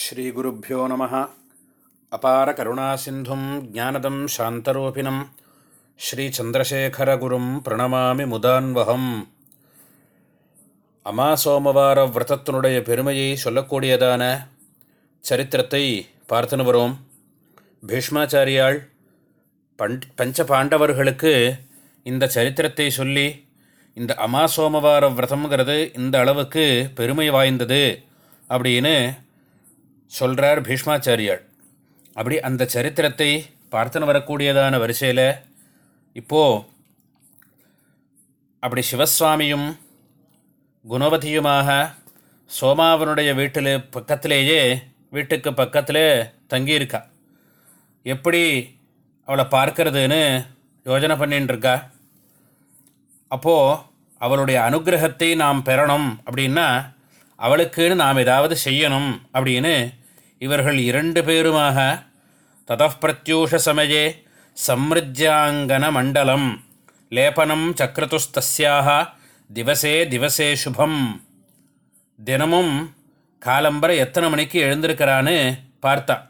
ஸ்ரீகுருப்போ நம. அபார கருணாசிந்தும் ஜானதம் சாந்தரூபிணம். ஸ்ரீச்சந்திரசேகரகுரும் பிரணமாமி முதான்வகம். அமாசோமவார விரதத்தினுடைய பெருமையை சொல்லக்கூடியதான சரித்திரத்தை பார்த்துன்னு வரோம். பீஷ்மாச்சாரியாள் பண் பஞ்ச பாண்டவர்களுக்கு இந்த சரித்திரத்தை சொல்லி இந்த அமாசோமவார விரதம்ங்கிறது இந்த அளவுக்கு பெருமை வாய்ந்தது அப்படின்னு சொல்கிறார் பீஷ்மாச்சாரியார். அப்படி அந்த சரித்திரத்தை பார்த்துன்னு வரக்கூடியதான வரிசையில் இப்போது அப்படி சிவசுவாமியும் குணவதியுமாக சோமாவனுடைய வீட்டில் பக்கத்திலேயே வீட்டுக்கு பக்கத்தில் தங்கியிருக்கா. எப்படி அவளை பார்க்கறதுன்னு யோஜனை பண்ணின்னு இருக்கா அப்போது அவளுடைய அனுகிரகத்தை நாம் பெறணும் அப்படின்னா அவளுக்குன்னு நாம் ஏதாவது செய்யணும் அப்படின்னு இவர்கள் இரண்டு பேருமாக ததப்பிரத்யூஷ சமயே சம்ருஜாங்கன மண்டலம் லேபனம் சக்ரதுஸ்தஸ்யாக திவசே திவசே சுபம் தினமும் காலம்பரை எத்தனை மணிக்கு எழுந்திருக்கிறான்னு பார்த்தா.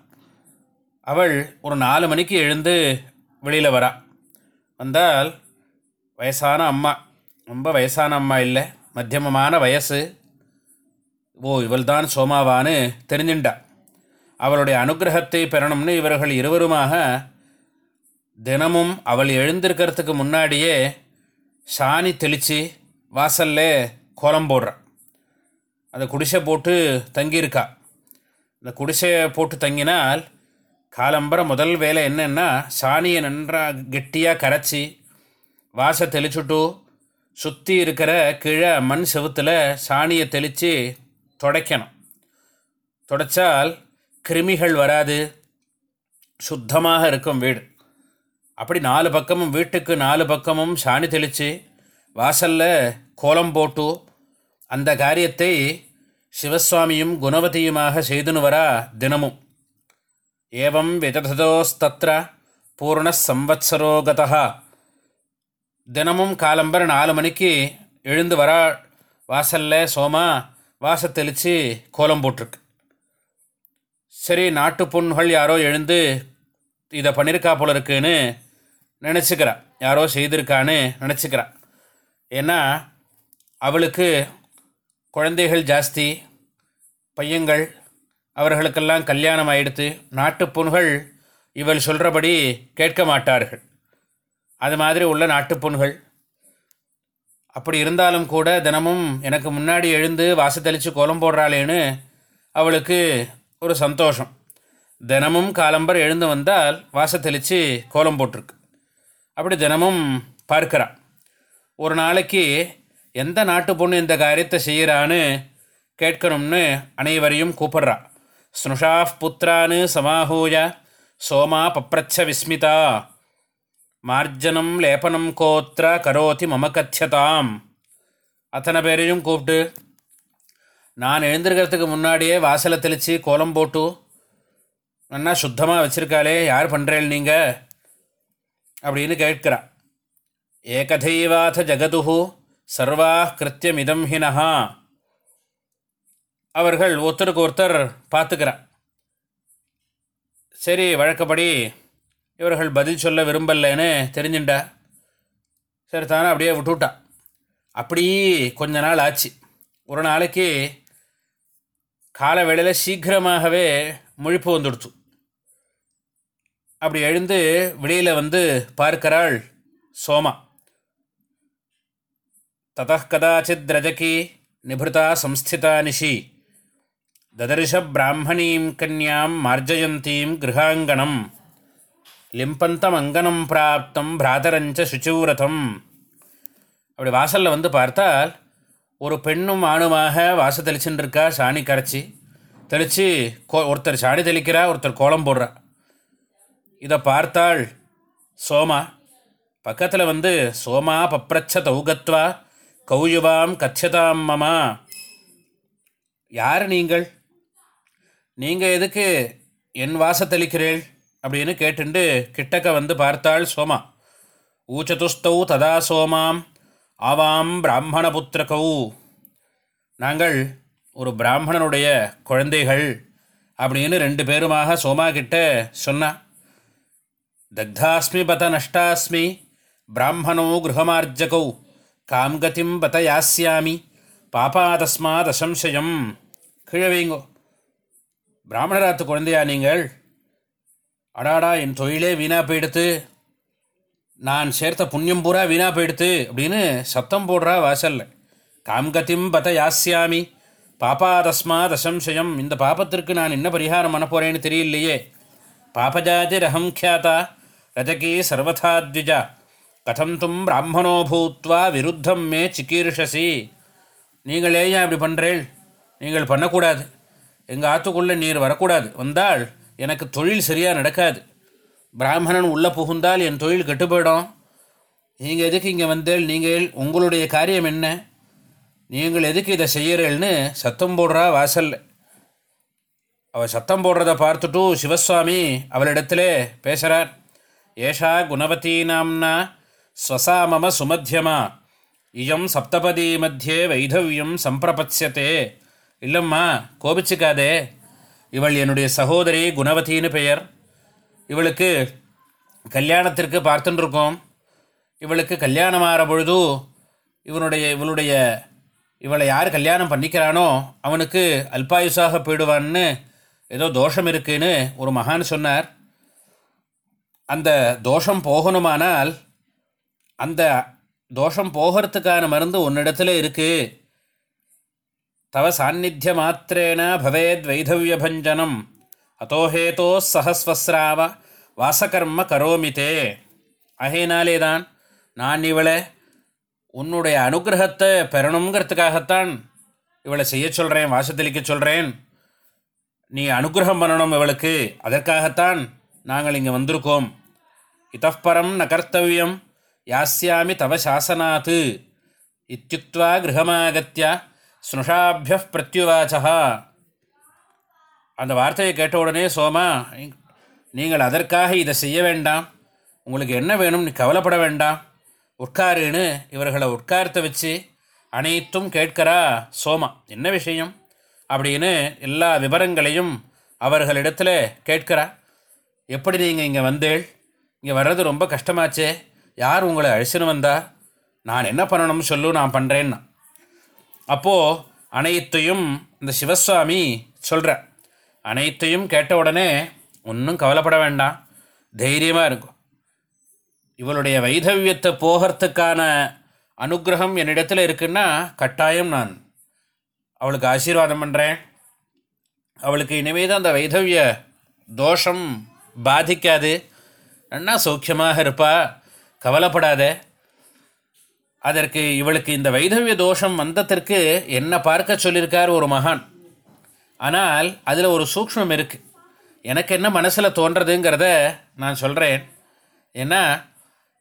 அவள் ஒரு நாலு மணிக்கு எழுந்து வெளியில் வரா. வந்தால் வயசான அம்மா. ரொம்ப வயசான அம்மா இல்லை. மத்தியமமான வயசு. ஓ இவள்தான் சோமாவான்னு தெரிஞ்சுண்டா. அவளுடைய அனுகிரகத்தை பெறணும்னு இவர்கள் இருவருமாக தினமும் அவள் எழுந்திருக்கிறதுக்கு முன்னாடியே சாணி தெளித்து வாசல்ல கோலம் போடுறான் அந்த குடிசை போட்டு தங்கியிருக்கா. இந்த குடிசையை போட்டு தங்கினால் காலம்பர முதல் வேலை என்னென்னா சாணியை நன்றாக கெட்டியாக கரைச்சி வாசை தெளிச்சுட்டு சுற்றி இருக்கிற கீழே மண் செவுத்தில் சாணியை தெளித்து துடைக்கணும். துடைச்சால் கிருமிகள் வராது. சுத்தமாக இருக்கும் வீடு. அப்படி நாலு பக்கமும் வீட்டுக்கு நாலு பக்கமும் சாணி தெளித்து வாசலில் கோலம் போட்டு அந்த காரியத்தை சிவசுவாமியும் குணவதியுமாக செய்துன்னு வரா தினமும். ஏவம் விததோஸ்தத்ர பூர்ண சம்வத்சரோகதா தினமும் காலம்பர் நாலு மணிக்கு எழுந்து வரா வாசலில் சோமா வாச தெளித்து கோலம் போட்டிருக்கு. சரி நாட்டு பொண்ணுகள் யாரோ எழுந்து இதை பண்ணியிருக்கா போல இருக்குன்னு நினச்சிக்கிறான் யாரோ செய்திருக்கான்னு நினச்சிக்கிறா. ஏன்னா அவளுக்கு குழந்தைகள் ஜாஸ்தி பையங்கள் அவர்களுக்கெல்லாம் கல்யாணம் ஆயிடுத்து நாட்டு பொண்ணுகள் இவள் சொல்கிறபடி கேட்க மாட்டார்கள். அது மாதிரி உள்ள நாட்டு பொண்ணுகள் அப்படி இருந்தாலும் கூட தினமும் எனக்கு முன்னாடி எழுந்து வாசத்தளித்து கோலம் போடுறாளேன்னு அவளுக்கு ஒரு சந்தோஷம். தினமும் காலம்பர் எழுந்து வந்தால் வாசத்தளித்து கோலம் போட்டிருக்கு. அப்படி தினமும் பார்க்குறான். ஒரு நாளைக்கு எந்த நாட்டு பொண்ணு இந்த காரியத்தை செய்கிறான்னு கேட்கணும்னு அனைவரையும் கூப்பிட்றா. ஸ்னுஷா புத்திரான்னு சமாஹூய சோமா பப்ரச்ச விஸ்மிதா. மார்ஜனம் லேபனம் கோத்திர கரோதி மம கத்தியதாம் அத்தனை பேரையும் கூப்பிட்டு நான் எழுந்திருக்கிறதுக்கு முன்னாடியே வாசலை தெளித்து கோலம் போட்டு நன்னா சுத்தமாக வச்சுருக்காளே யார் பண்ணுறேள் நீங்கள் அப்படின்னு கேட்கிறா. ஏகதைவாத ஜகதுஹு சர்வா கிருத்தியமிதம் ஹினஹா அவர்கள் ஒருத்தருக்கு ஒருத்தர் பார்த்துக்கிறா. சரி வழக்கப்படி இவர்கள் பதில் சொல்ல விரும்பலைன்னு தெரிஞ்சுட்டா சரி தானே அப்படியே விட்டுவிட்டான் அப்படி கொஞ்ச நாள் ஆச்சு. ஒரு நாளைக்கு கால வேளையில் சீக்கிரமாகவே முழிப்பு வந்துடுச்சு. அப்படி எழுந்து வெளியில் வந்து பார்க்கிறாள் சோமா. தத கதாச்சித் ரஜகி நிபிருதா சம்ஸ்திதா நிஷி. ததர்ஷ பிராமணீம் கன்யாம் மார்ஜயந்தீம் கிருஹாங்கணம் லிம்பந்தம் அங்கனம் பிராப்தம் பிராதரஞ்ச சுச்சிவிரதம். அப்படி வாசலில் வந்து பார்த்தால் ஒரு பெண்ணும் ஆணுமாக வாச தெளிச்சுன்னு சாணி கரைச்சி. தெளித்து கோ ஒருத்தர் சாணி தெளிக்கிறா ஒருத்தர் கோலம் போடுறா. இதை பார்த்தாள் சோமா. பக்கத்தில் வந்து சோமா பப்ரச்ச தௌகத்வா கௌயுவாம் கச்சதாம் மமா. யார் நீங்கள்? நீங்கள் எதுக்கு என் வாசத்தளிக்கிறீள் அப்படின்னு கேட்டுண்டு கிட்டக்க வந்து பார்த்தாள் சோமா. ஊச்சதுஸ்தௌ ததா சோமாம் ஆவாம் பிராமண புத்திரகௌ. நாங்கள் ஒரு பிராமணனுடைய குழந்தைகள் அப்படின்னு ரெண்டு பேருமாக சோமா கிட்ட சொன்னா. தக்தாஸ்மி பத நஷ்டாஸ்மி. பிராமணோ கிருஹமார்ஜகௌ. காம் கதிம் பத யாஸ்யாமி. பாபாதஸ்மாத் அசம்சயம் கீழே வைங்கோ. பிராமணராத்து குழந்தையா நீங்கள்? அடாடா என் தொழிலே வீணாக போயிடுத்து. நான் சேர்த்த புண்ணியம் பூரா வீணாக போயிடுத்து அப்படின்னு சத்தம் போடுறா வாசலில். காம்கதிம் பத யாஸ்யாமி. பாபாதஸ்மாத் தசம்சயம். இந்த பாபத்திற்கு நான் என்ன பரிகாரம் பண்ண போகிறேன்னு தெரியலையே. பாபஜாதி ரஹம் கியாதா. ரஜகி சர்வதாத்விஜா கதம் தும் பிராமணோ பூத்வா விருத்தம் மே சிக்கீர்ஷசி நீங்கள் ஏன் இப்படி பண்ணுறேள் நீங்கள் பண்ணக்கூடாது. எங்கள் ஆற்றுக்குள்ளே நீர் வரக்கூடாது. வந்தால் எனக்கு தொழில் சரியாக நடக்காது. பிராமணன் உள்ளே புகுந்தால் என் தொழில் கெட்டு போயிடும் நீங்கள் எதுக்கு இங்கே வந்தேள் நீங்கள் உங்களுடைய காரியம் என்ன? நீங்கள் எதுக்கு இதை செய்கிறேள்னு சத்தம் போடுறா வாசலில். அவள் சத்தம் போடுறத பார்த்துட்டு சிவசுவாமி அவளிடத்துல பேசுகிறார் ஏஷா குணவதி நாம்னா ஸ்வசா மம சுமத்தியமா இயம் சப்தபதி மத்தியே வைதவியம் சம்பிரபத்யத்தே இல்லைம்மா கோபிச்சுக்காதே. இவள் என்னுடைய சகோதரி குணவதின்னு பெயர். இவளுக்கு கல்யாணத்திற்கு பார்த்துட்டுருக்கோம் இவளுக்கு கல்யாணம் ஆகிற பொழுது இவனுடைய இவளுடைய இவளை யார் கல்யாணம் பண்ணிக்கிறானோ அவனுக்கு அல்பாயுசாக போயிடுவான்னு ஏதோ தோஷம் இருக்குன்னு ஒரு மகான் சொன்னார். அந்த தோஷம் போகணுமானால் அந்த தோஷம் போகிறதுக்கான மருந்து உன்னிடத்துல இருக்குது தவ சாநித்திய மாத்திரேன பவேத் வைதவியபஞ்சனம் அதோஹேதோ சஹஸ்வஸ்ராவ வாசகர்ம கரோமிதே ஆகையினாலே தான் நான் இவளை உன்னுடைய அனுகிரகத்தை பெறணுங்கிறதுக்காகத்தான் இவளை செய்ய சொல்கிறேன் வாசத்தளிக்க சொல்கிறேன் நீ அனுகிரகம் பண்ணணும் இவளுக்கு அதற்காகத்தான் நாங்கள் இங்கே வந்திருக்கோம் இத்தப்பரம் ந கர்த்தவியம் யாஸ்யாமி தவ சாசனாத்து இத்தியுக்வா கிரகமாகத்தியா ஸ்னுஷாபிய பிரத்யுவாச்சா அந்த வார்த்தையை கேட்ட உடனே சோமா நீங்கள் அதற்காக இதை செய்ய வேண்டாம். உங்களுக்கு என்ன வேணும்னு கவலைப்பட வேண்டாம். உட்காருன்னு இவர்களை உட்கார்த்த வச்சு அனைத்தும் கேட்கிறா சோமா. என்ன விஷயம்? அப்படின்னு எல்லா விவரங்களையும் அவர்களிடத்தில் கேட்கிறா. எப்படி நீங்கள் இங்கே வந்தேள்? இங்கே வர்றது ரொம்ப கஷ்டமாச்சே. யார் உங்களை அழிச்சுன்னு வந்தா? நான் என்ன பண்ணணும்னு சொல்லு நான் பண்ணுறேன்னா அப்போது அனைத்தையும் இந்த சிவசுவாமி சொல்கிற அனைத்தையும் கேட்ட உடனே ஒன்றும் கவலைப்பட வேண்டாம். தைரியமாக இருக்கும். இவளுடைய வைதவியத்தை போகிறதுக்கான அனுகிரகம் என்னிடத்தில் இருக்குன்னா கட்டாயம் நான் அவளுக்கு ஆசீர்வாதம் பண்ணுறேன் அவளுக்கு இனிமேல் தான் அந்த வைதவிய தோஷம் பாதிக்காது. அண்ணா சௌக்கியமாக இருப்பா. கவலைப்படாத. அதற்கு இவளுக்கு இந்த வைதவிய தோஷம் வந்ததற்கு என்ன பார்க்க சொல்லியிருக்கார் ஒரு மகான். ஆனால் அதில் ஒரு சூக்ஷ்மம் இருக்குது எனக்கு என்ன மனசில் தோன்றதுங்கிறத நான் சொல்கிறேன் ஏன்னா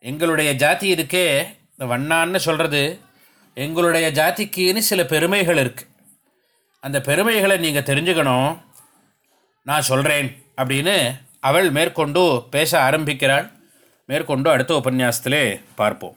எங்களுடைய ஜாதி இருக்கே இந்த வண்ணான்னு சொல்கிறது எங்களுடைய ஜாதிக்குன்னு சில பெருமைகள் இருக்குது அந்த பெருமைகளை நீங்கள் தெரிஞ்சுக்கணும். நான் சொல்கிறேன் அப்படின்னு அவள் மேற்கொண்டு பேச ஆரம்பிக்கிறாள். மேற்கொண்டு அடுத்த உபன்யாசத்திலே பார்ப்போம்.